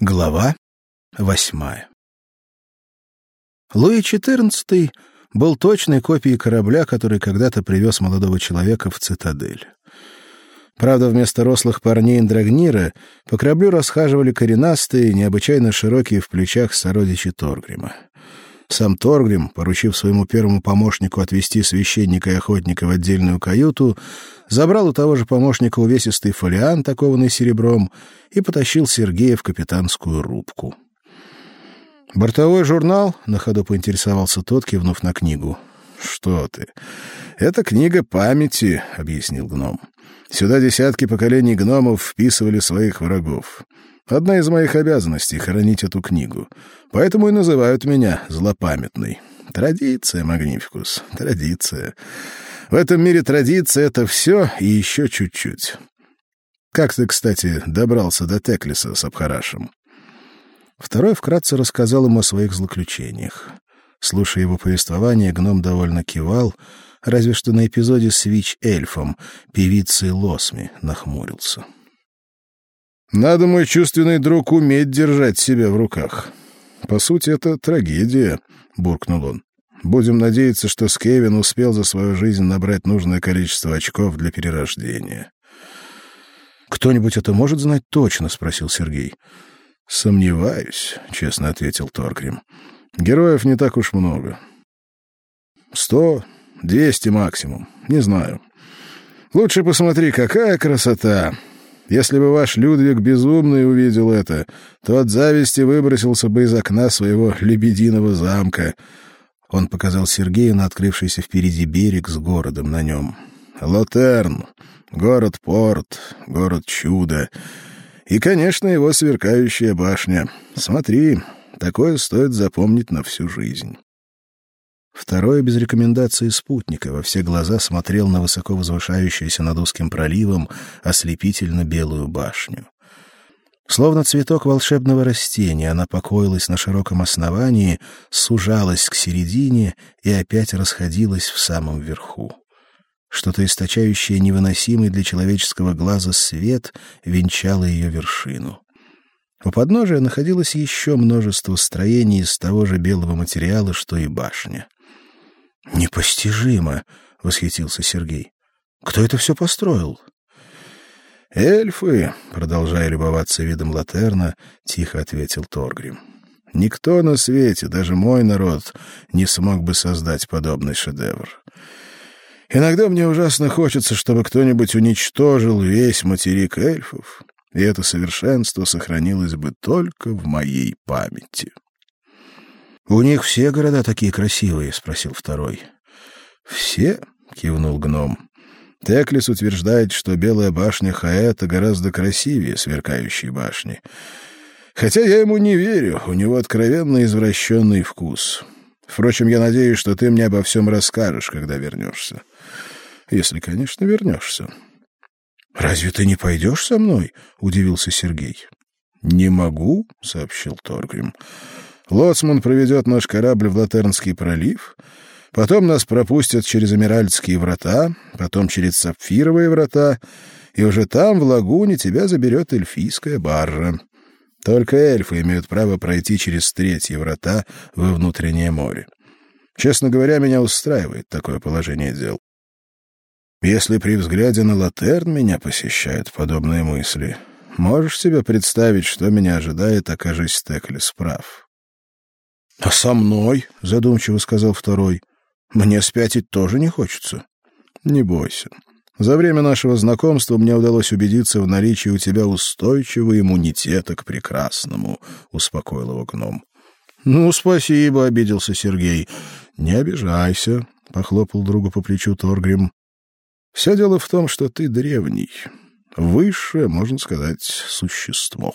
Глава восьмая Луи XIV был точной копией корабля, который когда-то привез молодого человека в цитадель. Правда, вместо рослых парней Драгнира по кораблю расхаживали коренастые, необычайно широкие в плечах сородичи Торгрима. Сам Торгрим, поручив своему первому помощнику отвезти священника и охотника в отдельную каюту, забрал у того же помощника увесистый фолиант, окованный серебром, и потащил Сергея в капитанскую рубку. «Бортовой журнал?» — на ходу поинтересовался тот, кивнув на книгу. «Что ты? Это книга памяти», — объяснил гном. «Сюда десятки поколений гномов вписывали своих врагов. Одна из моих обязанностей — хранить эту книгу. Поэтому и называют меня злопамятный. Традиция, Магнификус, традиция. В этом мире традиция — это все и еще чуть-чуть. Как ты, кстати, добрался до Теклиса с Абхарашем?» Второй вкратце рассказал ему о своих злоключениях. Слушая его повествование, гном довольно кивал, разве что на эпизоде с Вич-эльфом, певицей Лосми, нахмурился. — надо, мой чувственный друг, уметь держать себя в руках. По сути, это трагедия, буркнул он. Будем надеяться, что Скевин успел за свою жизнь набрать нужное количество очков для перерождения. Кто-нибудь это может знать точно, спросил Сергей. Сомневаюсь, честно ответил Торгрим. Героев не так уж много. Сто, двести максимум, не знаю. Лучше посмотри, какая красота. Если бы ваш Людвиг безумный увидел это, то от зависти выбросился бы из окна своего лебединого замка. Он показал Сергею на открывшийся впереди берег с городом на нем. Лотерн, город-порт, город-чудо. И, конечно, его сверкающая башня. Смотри, такое стоит запомнить на всю жизнь. Второй без рекомендации спутника во все глаза смотрел на высоко возвышающуюся над узким проливом ослепительно белую башню. Словно цветок волшебного растения, она покоилась на широком основании, сужалась к середине и опять расходилась в самом верху. Что-то источающее невыносимый для человеческого глаза свет венчало ее вершину. У подножия находилось еще множество строений из того же белого материала, что и башня. Непостижимо, восхитился Сергей. Кто это все построил? Эльфы, продолжая любоваться видом Латерна, тихо ответил Торгрим. Никто на свете, даже мой народ, не смог бы создать подобный шедевр. Иногда мне ужасно хочется, чтобы кто-нибудь уничтожил весь материк эльфов, и это совершенство сохранилось бы только в моей памяти. У них все города такие красивые, спросил второй. Все, кивнул гном. Теклис утверждает, что белая башня Хаэта гораздо красивее сверкающей башни. Хотя я ему не верю, у него откровенно извращенный вкус. Впрочем, я надеюсь, что ты мне обо всем расскажешь, когда вернешься. Если, конечно, вернешься. Разве ты не пойдешь со мной? удивился Сергей. Не могу, сообщил Торгрим. Лоцман проведет наш корабль в Латернский пролив, потом нас пропустят через Эмиральдские врата, потом через Сапфировые врата, и уже там, в лагуне, тебя заберет эльфийская баржа. Только эльфы имеют право пройти через третьи врата во внутреннее море. Честно говоря, меня устраивает такое положение дел. Если при взгляде на Латерн меня посещают подобные мысли, можешь себе представить, что меня ожидает, окажись Теклис прав. — А со мной, — задумчиво сказал второй, — мне спятить тоже не хочется. — Не бойся. За время нашего знакомства мне удалось убедиться в наличии у тебя устойчивого иммунитета к прекрасному, — успокоил его гном. — Ну, спасибо, — обиделся Сергей. — Не обижайся, — похлопал другу по плечу Торгрим. — Все дело в том, что ты древний, высшее, можно сказать, существо.